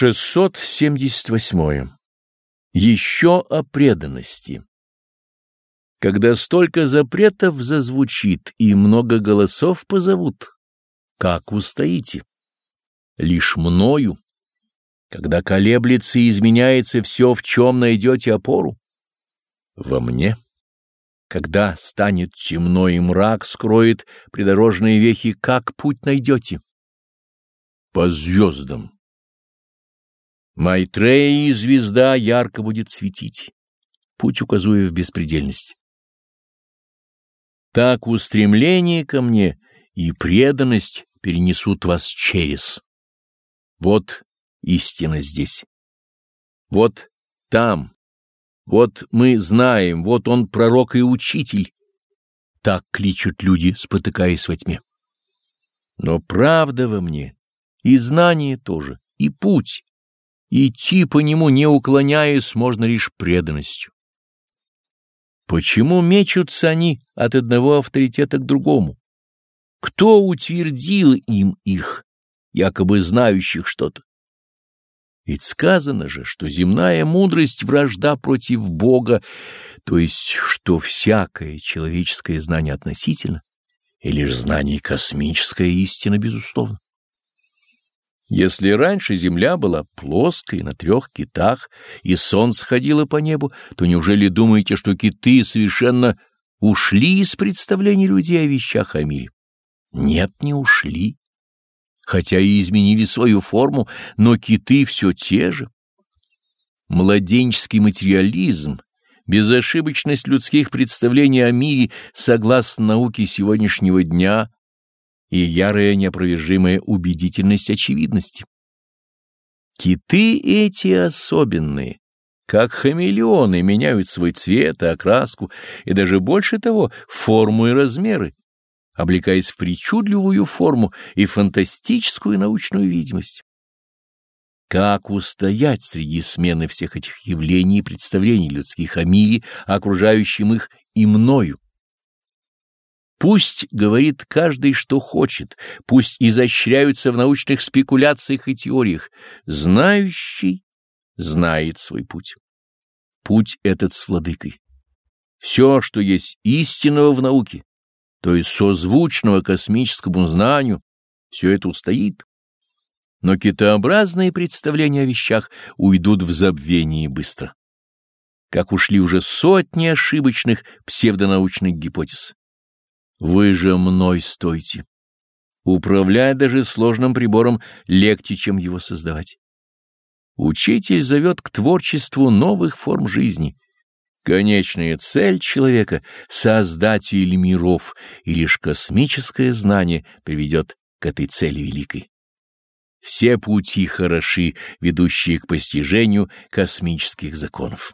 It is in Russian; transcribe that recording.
678. Еще о преданности. Когда столько запретов зазвучит и много голосов позовут, как устоите? Лишь мною. Когда колеблется и изменяется все, в чем найдете опору? Во мне. Когда станет темно и мрак скроет придорожные вехи, как путь найдете? По звездам. Майтрея звезда ярко будет светить, путь указуя в беспредельность. Так устремление ко мне и преданность перенесут вас через. Вот истина здесь. Вот там. Вот мы знаем, вот он пророк и учитель. Так кличут люди, спотыкаясь во тьме. Но правда во мне, и знание тоже, и путь, Идти по нему, не уклоняясь, можно лишь преданностью. Почему мечутся они от одного авторитета к другому? Кто утвердил им их, якобы знающих что-то? Ведь сказано же, что земная мудрость вражда против Бога, то есть, что всякое человеческое знание относительно, и лишь знание космическая истина, безусловно. Если раньше земля была плоской на трех китах, и солнце ходило по небу, то неужели думаете, что киты совершенно ушли из представлений людей о вещах о мире? Нет, не ушли. Хотя и изменили свою форму, но киты все те же. Младенческий материализм, безошибочность людских представлений о мире согласно науке сегодняшнего дня и ярая неопровержимая убедительность очевидности. Киты эти особенные, как хамелеоны, меняют свой цвет и окраску, и даже больше того, форму и размеры, облекаясь в причудливую форму и фантастическую научную видимость. Как устоять среди смены всех этих явлений и представлений людских о мире, окружающем их и мною? Пусть говорит каждый, что хочет, пусть изощряются в научных спекуляциях и теориях. Знающий знает свой путь. Путь этот с владыкой. Все, что есть истинного в науке, то есть созвучного космическому знанию, все это устоит. Но китообразные представления о вещах уйдут в забвение быстро, как ушли уже сотни ошибочных псевдонаучных гипотез. Вы же мной стойте. Управлять даже сложным прибором легче, чем его создавать. Учитель зовет к творчеству новых форм жизни. Конечная цель человека — создатель миров, и лишь космическое знание приведет к этой цели великой. Все пути хороши, ведущие к постижению космических законов.